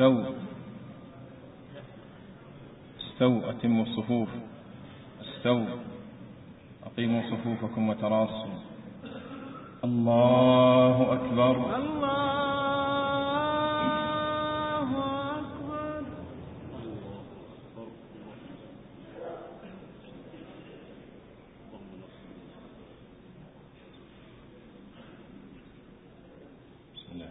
استووا استووا أتموا الصفوف. استووا أقيموا صفوفكم وتراصوا. الله أكبر. الله أكبر بسم الله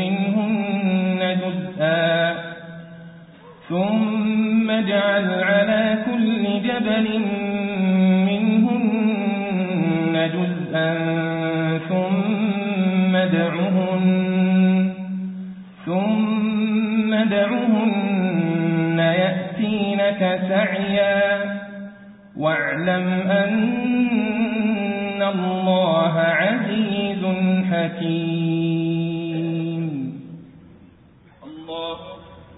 منهن جزءا. ثم اجعل على كل جبل منهن جزءا ثم دعهن ثم دعهن يأتينك سعيا. واعلم أن الله عزيز حكيم الله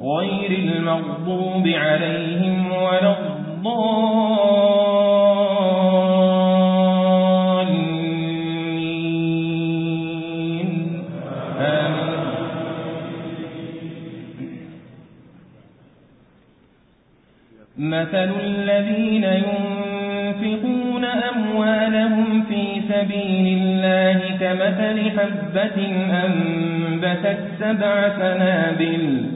غير المغضوب عليهم ولا الضالين. آمين. مثل الذين ينفقون أموالهم في سبيل الله كمثل حبة أنبتت سبع سنابل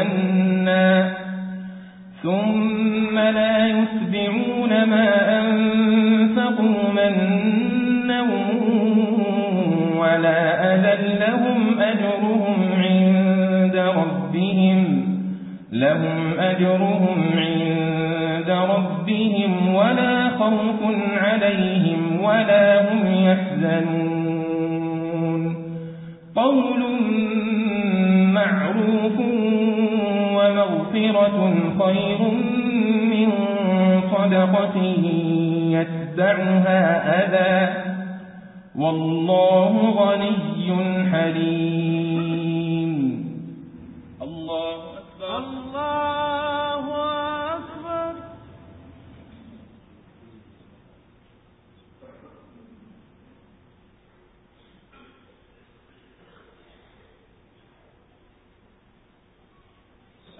منا ثم لا يتبعون ما أنفقوا منا ولا أذى لهم أجرهم عند ربهم لهم أجرهم عند ربهم ولا خوف عليهم ولا هم يحزنون قول معروف ومغفرة خير من صدقة يتبعها أذى. والله غني حليم. الله أكبر. الله أكبر